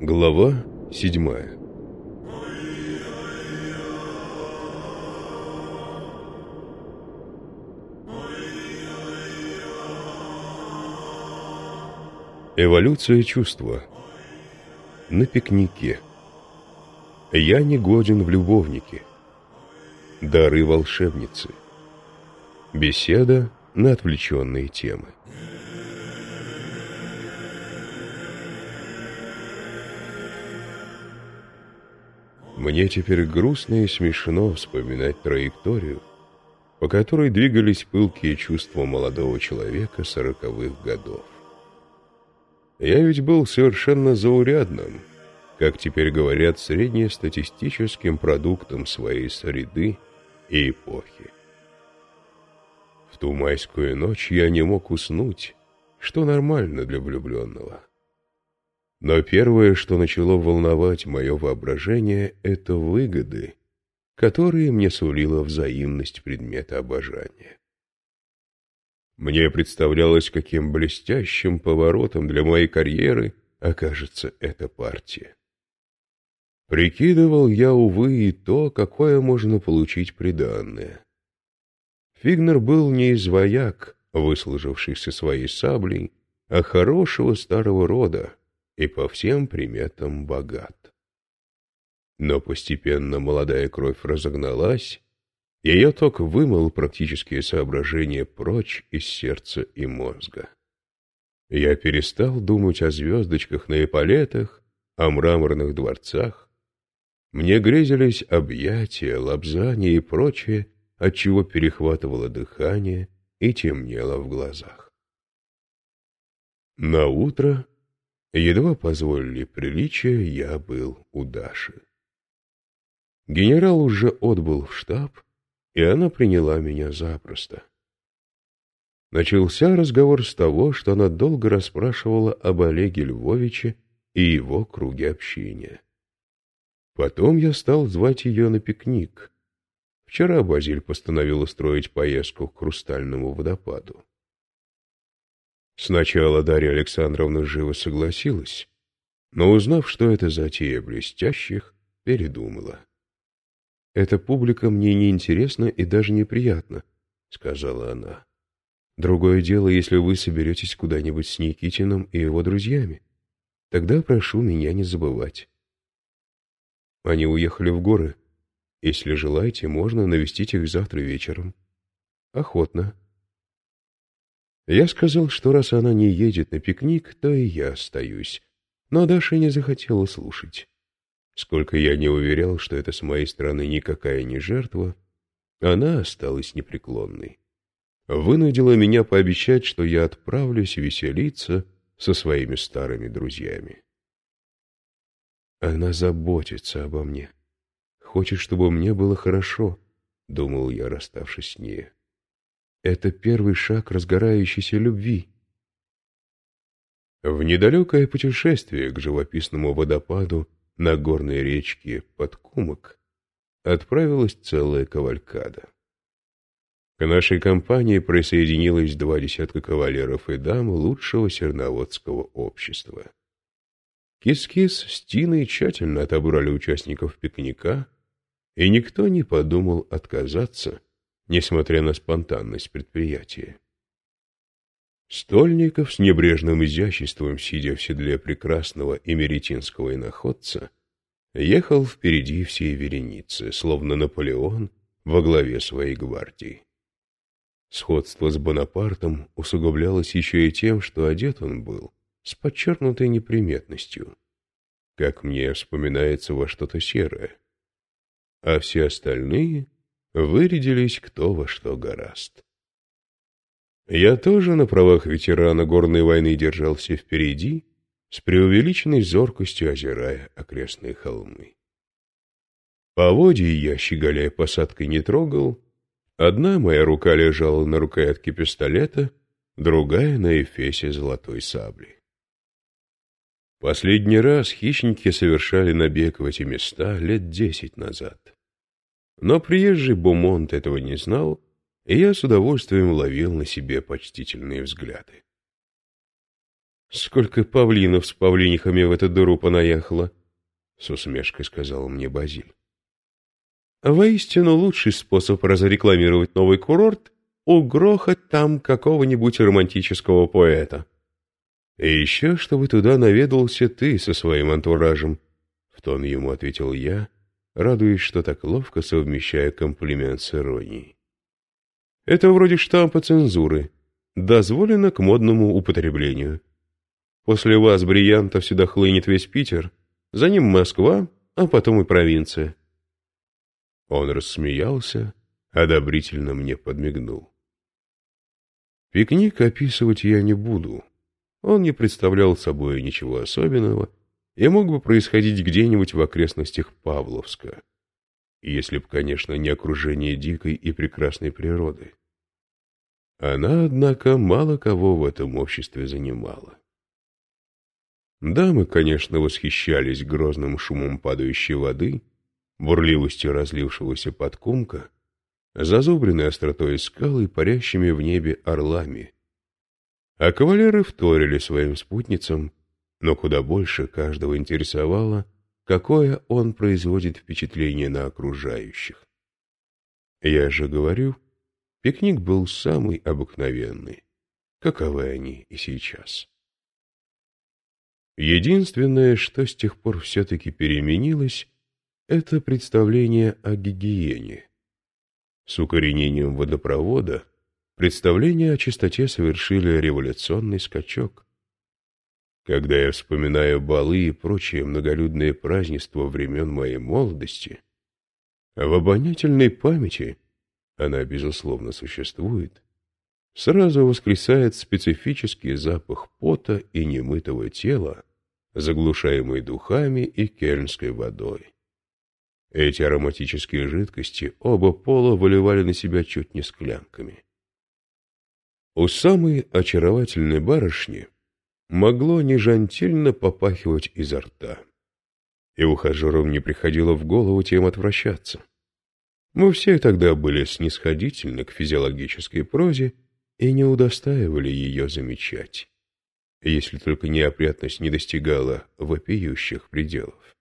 Глава седьмая. Эволюция чувства. На пикнике. Я не годен в любовнике. Дары волшебницы. Беседа на отвлеченные темы Мне теперь грустно и смешно вспоминать траекторию, по которой двигались пылкие чувства молодого человека сороковых годов. Я ведь был совершенно заурядным, как теперь говорят, среднестатистическим продуктом своей среды и эпохи. В ту майскую ночь я не мог уснуть, что нормально для влюбленного. Но первое, что начало волновать мое воображение, это выгоды, которые мне сулила взаимность предмета обожания. Мне представлялось, каким блестящим поворотом для моей карьеры окажется эта партия. Прикидывал я, увы, и то, какое можно получить приданное. Фигнер был не из вояк, выслужившихся своей саблей, а хорошего старого рода, и по всем приметам богат. Но постепенно молодая кровь разогналась, ее ток вымыл практические соображения прочь из сердца и мозга. Я перестал думать о звездочках на эполетах, о мраморных дворцах. Мне грезились объятия, лобзания и прочее, отчего перехватывало дыхание и темнело в глазах. На утро Едва позволили приличия, я был у Даши. Генерал уже отбыл в штаб, и она приняла меня запросто. Начался разговор с того, что она долго расспрашивала об Олеге Львовиче и его круге общения. Потом я стал звать ее на пикник. Вчера Базиль постановил устроить поездку к Хрустальному водопаду. Сначала Дарья Александровна живо согласилась, но, узнав, что это затея блестящих, передумала. «Эта публика мне не интересна и даже неприятна», — сказала она. «Другое дело, если вы соберетесь куда-нибудь с Никитиным и его друзьями. Тогда прошу меня не забывать». Они уехали в горы. Если желаете, можно навестить их завтра вечером. Охотно. Я сказал, что раз она не едет на пикник, то и я остаюсь. Но Даша не захотела слушать. Сколько я не уверял, что это с моей стороны никакая не жертва, она осталась непреклонной. Вынудила меня пообещать, что я отправлюсь веселиться со своими старыми друзьями. Она заботится обо мне. Хочет, чтобы мне было хорошо, — думал я, расставшись с ней. Это первый шаг разгорающейся любви. В недалекое путешествие к живописному водопаду на горной речке Подкумок отправилась целая кавалькада. К нашей компании присоединилось два десятка кавалеров и дам лучшего серноводского общества. Кис-кис с Тиной тщательно отобрали участников пикника, и никто не подумал отказаться несмотря на спонтанность предприятия. Стольников с небрежным изяществом, сидя в седле прекрасного эмеретинского иноходца, ехал впереди всей вереницы, словно Наполеон во главе своей гвардии. Сходство с Бонапартом усугублялось еще и тем, что одет он был с подчеркнутой неприметностью, как мне вспоминается во что-то серое, а все остальные вырядились кто во что гораст. Я тоже на правах ветерана горной войны держался впереди, с преувеличенной зоркостью озирая окрестные холмы. Поводья я, щеголяя посадкой, не трогал. Одна моя рука лежала на рукоятке пистолета, другая — на эфесе золотой сабли. Последний раз хищники совершали набег в эти места лет десять назад. Но приезжий Бумонт этого не знал, и я с удовольствием ловил на себе почтительные взгляды. Сколько павлинов с павлинихами в эту дыру понаехало, — с усмешкой сказал мне Базиль. Воистину лучший способ разрекламировать новый курорт — угрохать там какого-нибудь романтического поэта. И еще, чтобы туда наведался ты со своим антуражем, — в тон ему ответил я, радуясь, что так ловко совмещая комплимент с иронией. Это вроде штампа цензуры. Дозволено к модному употреблению. После вас, бриллиантов, сюда хлынет весь Питер, за ним Москва, а потом и провинция. Он рассмеялся, одобрительно мне подмигнул. Пикник описывать я не буду. Он не представлял собой ничего особенного и мог бы происходить где-нибудь в окрестностях Павловска, если б, конечно, не окружение дикой и прекрасной природы. Она, однако, мало кого в этом обществе занимала. Дамы, конечно, восхищались грозным шумом падающей воды — бурливостью разлившегося подкумка, зазубренной остротой скалы и парящими в небе орлами. А кавалеры вторили своим спутницам, но куда больше каждого интересовало, какое он производит впечатление на окружающих. Я же говорю, пикник был самый обыкновенный, каковы они и сейчас. Единственное, что с тех пор все-таки переменилось, это представление о гигиене. С укоренением водопровода представления о чистоте совершили революционный скачок. Когда я вспоминаю балы и прочие многолюдные празднества времен моей молодости, в обонятельной памяти, она, безусловно, существует, сразу воскресает специфический запах пота и немытого тела, заглушаемый духами и кельнской водой. Эти ароматические жидкости оба пола выливали на себя чуть не склянками. У самой очаровательной барышни могло нежантильно попахивать изо рта. И ухажерам не приходило в голову тем отвращаться. Мы все тогда были снисходительны к физиологической прозе и не удостаивали ее замечать, если только неопрятность не достигала вопиющих пределов.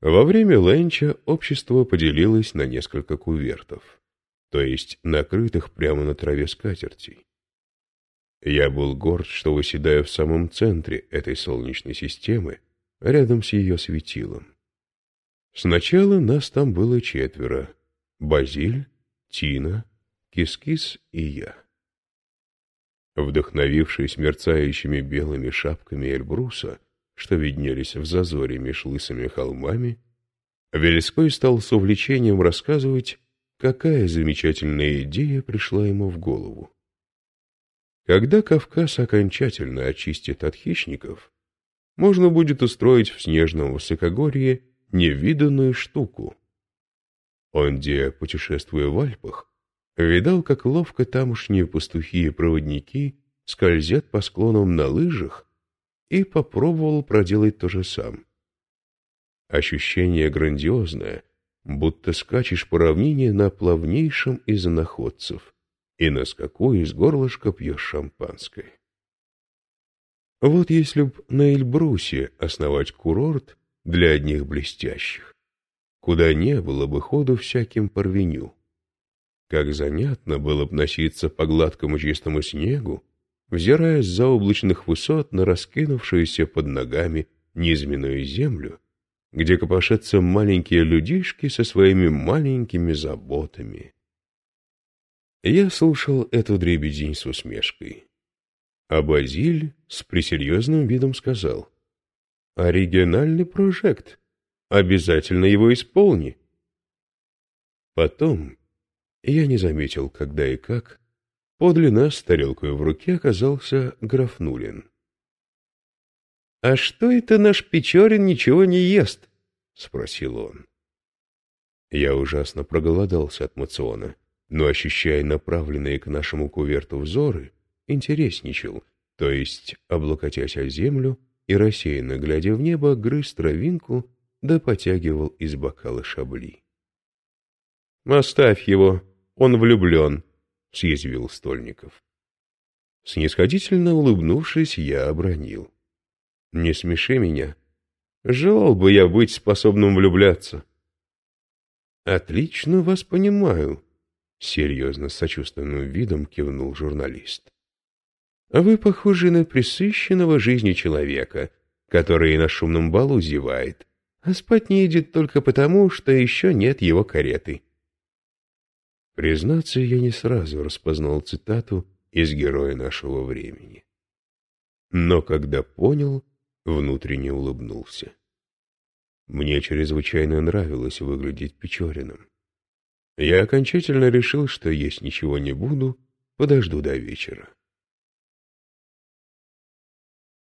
Во время ленча общество поделилось на несколько кувертов, то есть накрытых прямо на траве скатертей. Я был горд, что выседаю в самом центре этой солнечной системы, рядом с ее светилом. Сначала нас там было четверо — Базиль, Тина, Кискис и я. Вдохновившись мерцающими белыми шапками Эльбруса, что виднелись в зазоре меж лысыми холмами, Велеской стал с увлечением рассказывать, какая замечательная идея пришла ему в голову. Когда Кавказ окончательно очистит от хищников, можно будет устроить в снежном высокогорье невиданную штуку. Он, где, путешествуя в Альпах, видал, как ловко тамошние пастухи и проводники скользят по склонам на лыжах и попробовал проделать то же сам. Ощущение грандиозное, будто скачешь по равнине на плавнейшем из находцев и на скаку из горлышка пьешь шампанское. Вот если б на Эльбрусе основать курорт для одних блестящих, куда не было бы ходу всяким порвеню, как занятно было б носиться по гладкому чистому снегу, взирая с заоблачных высот на раскинувшуюся под ногами низменную землю, где копошатся маленькие людишки со своими маленькими заботами. Я слушал эту дребедень с усмешкой. А Базиль с пресерьезным видом сказал, «Оригинальный прожект. Обязательно его исполни». Потом я не заметил, когда и как Подле нас с тарелкой в руке оказался Графнулин. — А что это наш Печорин ничего не ест? — спросил он. Я ужасно проголодался от мациона, но, ощущая направленные к нашему куверту взоры, интересничал, то есть, облокотясь о землю и рассеянно глядя в небо, грыз травинку да потягивал из бокала шабли. — Оставь его, он влюблен, — съязвил Стольников. Снисходительно улыбнувшись, я обронил. «Не смеши меня. Желал бы я быть способным влюбляться». «Отлично вас понимаю», — серьезно с сочувственным видом кивнул журналист. «А вы похожи на присыщенного жизни человека, который на шумном балу зевает, а спать не идет только потому, что еще нет его кареты». Признаться, я не сразу распознал цитату из героя нашего времени. Но когда понял, внутренне улыбнулся. Мне чрезвычайно нравилось выглядеть Печориным. Я окончательно решил, что есть ничего не буду, подожду до вечера.